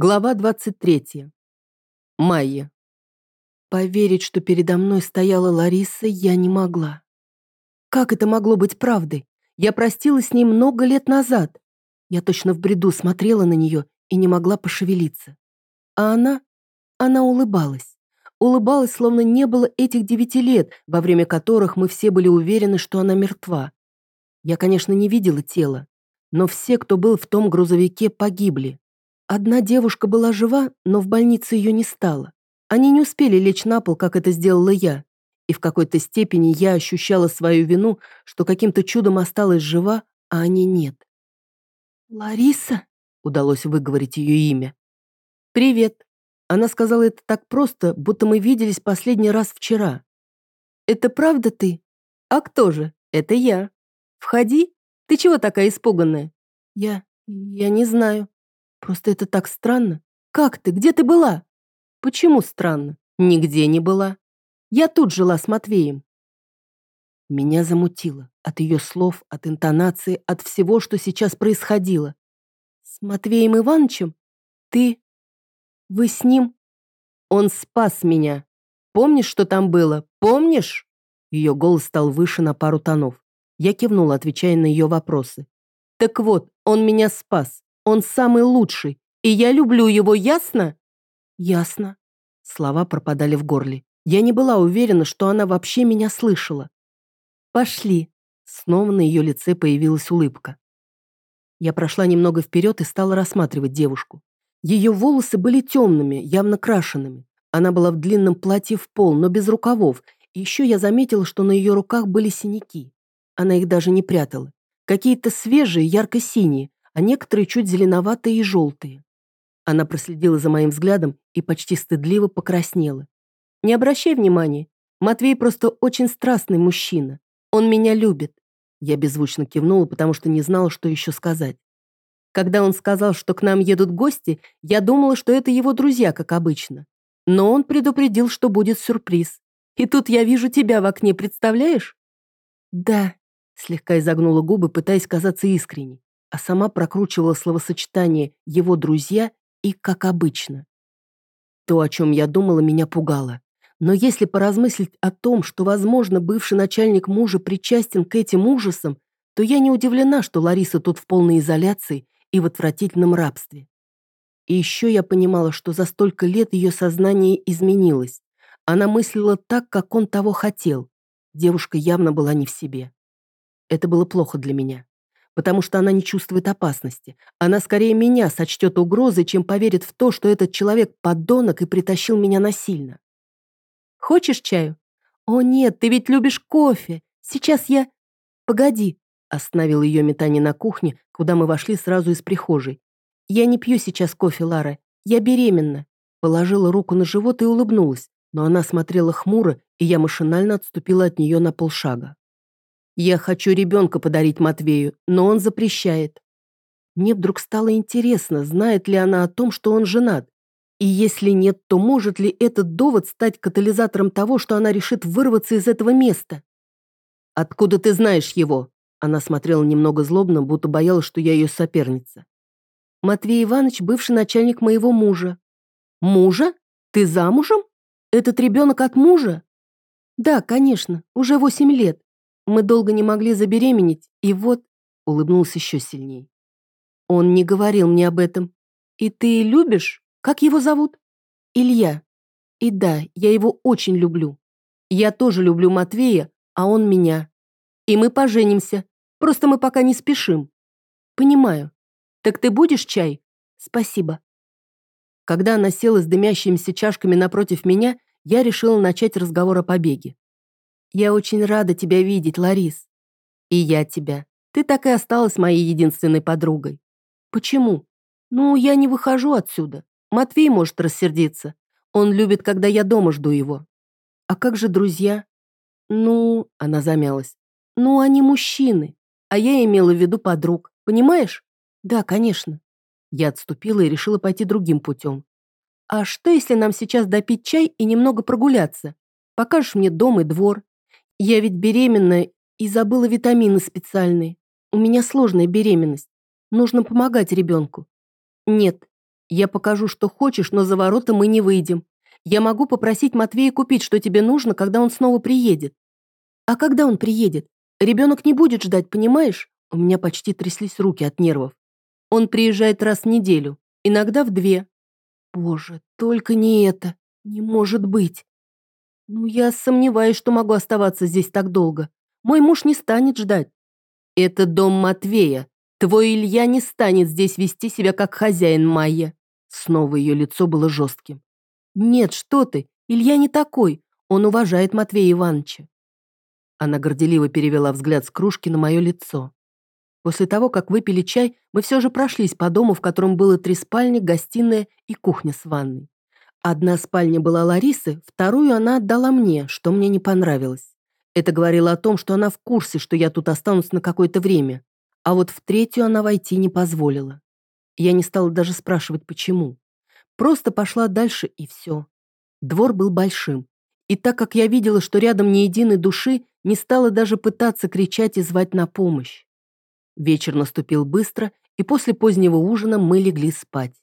Глава 23. Майя. Поверить, что передо мной стояла Лариса, я не могла. Как это могло быть правдой? Я простилась с ней много лет назад. Я точно в бреду смотрела на нее и не могла пошевелиться. А она? Она улыбалась. Улыбалась, словно не было этих девяти лет, во время которых мы все были уверены, что она мертва. Я, конечно, не видела тела, но все, кто был в том грузовике, погибли. Одна девушка была жива, но в больнице ее не стало. Они не успели лечь на пол, как это сделала я. И в какой-то степени я ощущала свою вину, что каким-то чудом осталась жива, а они нет. «Лариса?» — удалось выговорить ее имя. «Привет». Она сказала это так просто, будто мы виделись последний раз вчера. «Это правда ты?» «А кто же? Это я. Входи. Ты чего такая испуганная?» «Я... я не знаю». Просто это так странно. Как ты? Где ты была? Почему странно? Нигде не была. Я тут жила с Матвеем. Меня замутило от ее слов, от интонации, от всего, что сейчас происходило. С Матвеем Ивановичем? Ты... Вы с ним? Он спас меня. Помнишь, что там было? Помнишь? Ее голос стал выше на пару тонов. Я кивнула, отвечая на ее вопросы. Так вот, он меня спас. Он самый лучший, и я люблю его, ясно?» «Ясно». Слова пропадали в горле. Я не была уверена, что она вообще меня слышала. «Пошли». Снова на ее лице появилась улыбка. Я прошла немного вперед и стала рассматривать девушку. Ее волосы были темными, явно крашенными. Она была в длинном платье в пол, но без рукавов. Еще я заметила, что на ее руках были синяки. Она их даже не прятала. Какие-то свежие, ярко-синие, а некоторые чуть зеленоватые и желтые. Она проследила за моим взглядом и почти стыдливо покраснела. «Не обращай внимания. Матвей просто очень страстный мужчина. Он меня любит». Я беззвучно кивнула, потому что не знала, что еще сказать. Когда он сказал, что к нам едут гости, я думала, что это его друзья, как обычно. Но он предупредил, что будет сюрприз. И тут я вижу тебя в окне, представляешь? Да, слегка изогнула губы, пытаясь казаться искренней а сама прокручивала словосочетание «его друзья» и «как обычно». То, о чем я думала, меня пугало. Но если поразмыслить о том, что, возможно, бывший начальник мужа причастен к этим ужасам, то я не удивлена, что Лариса тут в полной изоляции и в отвратительном рабстве. И еще я понимала, что за столько лет ее сознание изменилось. Она мыслила так, как он того хотел. Девушка явно была не в себе. Это было плохо для меня потому что она не чувствует опасности. Она скорее меня сочтет угрозой, чем поверит в то, что этот человек подонок и притащил меня насильно. «Хочешь чаю?» «О нет, ты ведь любишь кофе. Сейчас я...» «Погоди», — остановил ее метание на кухне, куда мы вошли сразу из прихожей. «Я не пью сейчас кофе, Лара. Я беременна». Положила руку на живот и улыбнулась, но она смотрела хмуро, и я машинально отступила от нее на полшага. Я хочу ребенка подарить Матвею, но он запрещает. Мне вдруг стало интересно, знает ли она о том, что он женат. И если нет, то может ли этот довод стать катализатором того, что она решит вырваться из этого места? «Откуда ты знаешь его?» Она смотрела немного злобно, будто боялась, что я ее соперница. «Матвей Иванович – бывший начальник моего мужа». «Мужа? Ты замужем? Этот ребенок от мужа?» «Да, конечно, уже восемь лет. Мы долго не могли забеременеть, и вот...» Улыбнулся еще сильней. «Он не говорил мне об этом. И ты любишь? Как его зовут?» «Илья. И да, я его очень люблю. Я тоже люблю Матвея, а он меня. И мы поженимся. Просто мы пока не спешим». «Понимаю. Так ты будешь чай?» «Спасибо». Когда она села с дымящимися чашками напротив меня, я решила начать разговор о побеге. Я очень рада тебя видеть, Ларис. И я тебя. Ты так и осталась моей единственной подругой. Почему? Ну, я не выхожу отсюда. Матвей может рассердиться. Он любит, когда я дома жду его. А как же друзья? Ну, она замялась. Ну, они мужчины. А я имела в виду подруг. Понимаешь? Да, конечно. Я отступила и решила пойти другим путем. А что, если нам сейчас допить чай и немного прогуляться? Покажешь мне дом и двор, я ведь беременная и забыла витамины специальные. У меня сложная беременность. Нужно помогать ребенку. Нет. Я покажу, что хочешь, но за ворота мы не выйдем. Я могу попросить Матвея купить, что тебе нужно, когда он снова приедет. А когда он приедет? Ребенок не будет ждать, понимаешь? У меня почти тряслись руки от нервов. Он приезжает раз в неделю, иногда в две. Боже, только не это. Не может быть. Ну, я сомневаюсь, что могу оставаться здесь так долго. Мой муж не станет ждать. Это дом Матвея. Твой Илья не станет здесь вести себя как хозяин Майя. Снова ее лицо было жестким. Нет, что ты, Илья не такой. Он уважает Матвея Ивановича. Она горделиво перевела взгляд с кружки на мое лицо. После того, как выпили чай, мы все же прошлись по дому, в котором было три спальни, гостиная и кухня с ванной. Одна спальня была Ларисы, вторую она отдала мне, что мне не понравилось. Это говорило о том, что она в курсе, что я тут останусь на какое-то время. А вот в третью она войти не позволила. Я не стала даже спрашивать, почему. Просто пошла дальше, и все. Двор был большим. И так как я видела, что рядом ни единой души, не стала даже пытаться кричать и звать на помощь. Вечер наступил быстро, и после позднего ужина мы легли спать.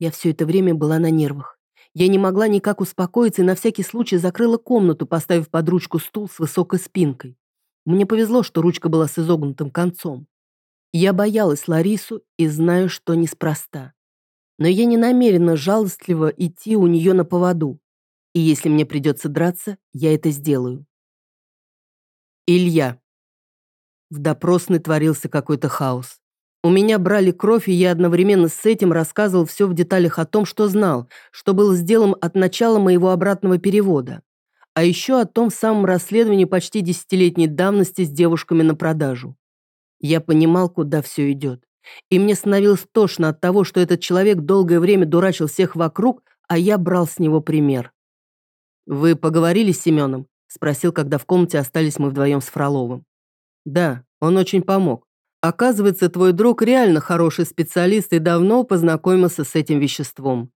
Я все это время была на нервах. Я не могла никак успокоиться и на всякий случай закрыла комнату, поставив под ручку стул с высокой спинкой. Мне повезло, что ручка была с изогнутым концом. Я боялась Ларису и знаю, что неспроста. Но я не намерена жалостливо идти у нее на поводу. И если мне придется драться, я это сделаю. Илья. В допросной творился какой-то хаос. У меня брали кровь, и я одновременно с этим рассказывал все в деталях о том, что знал, что было сделано от начала моего обратного перевода. А еще о том самом расследовании почти десятилетней давности с девушками на продажу. Я понимал, куда все идет. И мне становилось тошно от того, что этот человек долгое время дурачил всех вокруг, а я брал с него пример. «Вы поговорили с Семеном?» Спросил, когда в комнате остались мы вдвоем с Фроловым. Да, он очень помог. Оказывается, твой друг реально хороший специалист и давно познакомился с этим веществом.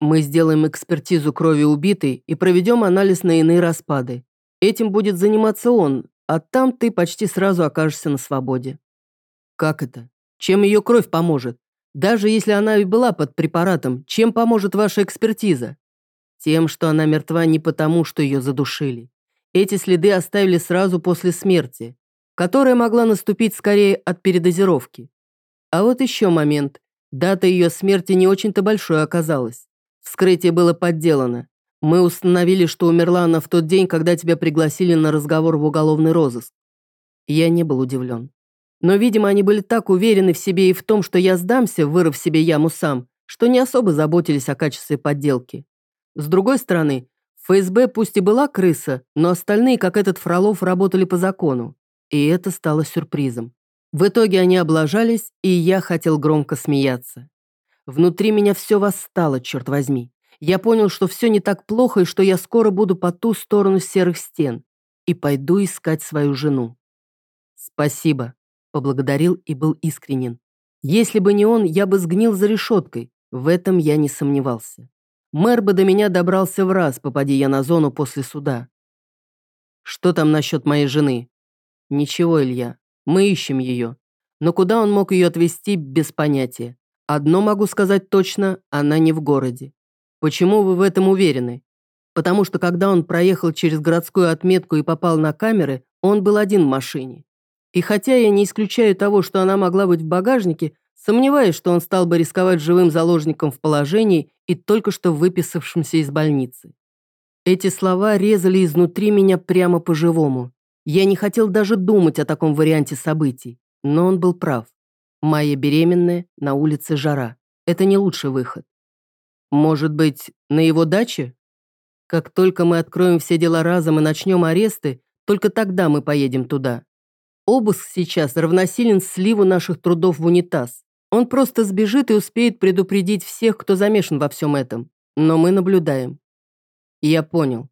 Мы сделаем экспертизу крови убитой и проведем анализ на иные распады. Этим будет заниматься он, а там ты почти сразу окажешься на свободе. Как это? Чем ее кровь поможет? Даже если она и была под препаратом, чем поможет ваша экспертиза? Тем, что она мертва не потому, что ее задушили. Эти следы оставили сразу после смерти, которая могла наступить скорее от передозировки. А вот еще момент. Дата ее смерти не очень-то большой оказалась. Вскрытие было подделано. Мы установили, что умерла она в тот день, когда тебя пригласили на разговор в уголовный розыск. Я не был удивлен. Но, видимо, они были так уверены в себе и в том, что я сдамся, вырыв себе яму сам, что не особо заботились о качестве подделки. С другой стороны, ФСБ пусть и была крыса, но остальные, как этот Фролов, работали по закону. И это стало сюрпризом. В итоге они облажались, и я хотел громко смеяться. Внутри меня все восстало, черт возьми. Я понял, что все не так плохо, и что я скоро буду по ту сторону серых стен. И пойду искать свою жену. «Спасибо», — поблагодарил и был искренен. Если бы не он, я бы сгнил за решеткой. В этом я не сомневался. Мэр бы до меня добрался в раз, попади я на зону после суда. Что там насчет моей жены? Ничего, Илья. Мы ищем ее. Но куда он мог ее отвезти, без понятия. Одно могу сказать точно, она не в городе. Почему вы в этом уверены? Потому что когда он проехал через городскую отметку и попал на камеры, он был один в машине. И хотя я не исключаю того, что она могла быть в багажнике, сомневаюсь, что он стал бы рисковать живым заложником в положении, и только что выписавшимся из больницы. Эти слова резали изнутри меня прямо по-живому. Я не хотел даже думать о таком варианте событий, но он был прав. Майя беременная, на улице жара. Это не лучший выход. Может быть, на его даче? Как только мы откроем все дела разом и начнем аресты, только тогда мы поедем туда. Обыск сейчас равносилен сливу наших трудов в унитаз. Он просто сбежит и успеет предупредить всех, кто замешан во всем этом. Но мы наблюдаем. Я понял.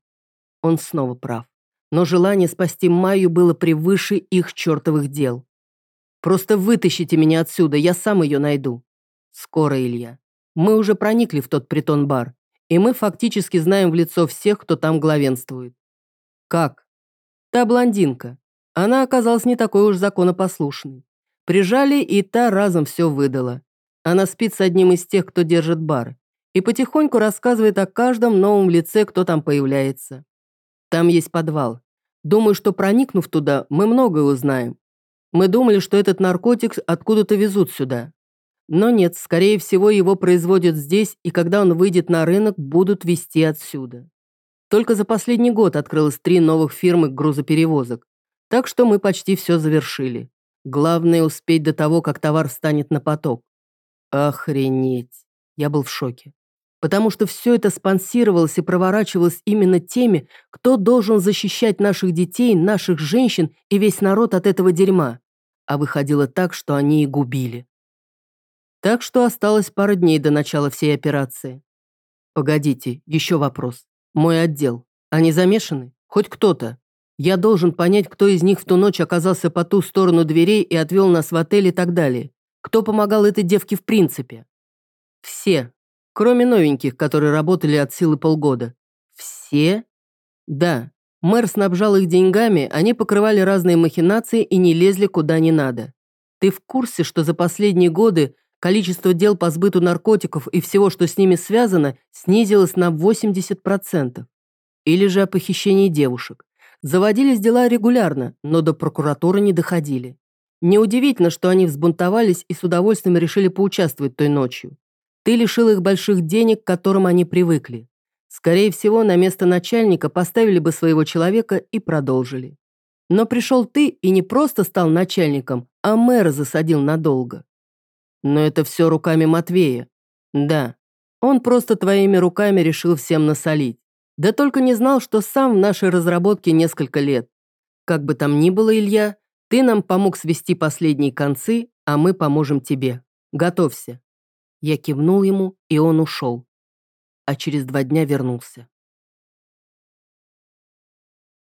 Он снова прав. Но желание спасти Майю было превыше их чертовых дел. Просто вытащите меня отсюда, я сам ее найду. Скоро, Илья. Мы уже проникли в тот притон-бар, и мы фактически знаем в лицо всех, кто там главенствует. Как? Та блондинка. Она оказалась не такой уж законопослушной. Прижали, и та разом все выдала. Она спит с одним из тех, кто держит бар, и потихоньку рассказывает о каждом новом лице, кто там появляется. Там есть подвал. Думаю, что проникнув туда, мы многое узнаем. Мы думали, что этот наркотик откуда-то везут сюда. Но нет, скорее всего, его производят здесь, и когда он выйдет на рынок, будут везти отсюда. Только за последний год открылось три новых фирмы грузоперевозок. Так что мы почти все завершили. Главное успеть до того, как товар встанет на поток. Охренеть. Я был в шоке. Потому что все это спонсировалось и проворачивалось именно теми, кто должен защищать наших детей, наших женщин и весь народ от этого дерьма. А выходило так, что они и губили. Так что осталось пара дней до начала всей операции. Погодите, еще вопрос. Мой отдел. Они замешаны? Хоть кто-то? Я должен понять, кто из них в ту ночь оказался по ту сторону дверей и отвел нас в отель и так далее. Кто помогал этой девке в принципе? Все. Кроме новеньких, которые работали от силы полгода. Все? Да. Мэр снабжал их деньгами, они покрывали разные махинации и не лезли куда не надо. Ты в курсе, что за последние годы Количество дел по сбыту наркотиков и всего, что с ними связано, снизилось на 80%. Или же о похищении девушек. Заводились дела регулярно, но до прокуратуры не доходили. Неудивительно, что они взбунтовались и с удовольствием решили поучаствовать той ночью. Ты лишил их больших денег, к которым они привыкли. Скорее всего, на место начальника поставили бы своего человека и продолжили. Но пришел ты и не просто стал начальником, а мэра засадил надолго. Но это все руками Матвея. Да, он просто твоими руками решил всем насолить. Да только не знал, что сам в нашей разработке несколько лет. Как бы там ни было, Илья, ты нам помог свести последние концы, а мы поможем тебе. Готовься. Я кивнул ему, и он ушел. А через два дня вернулся.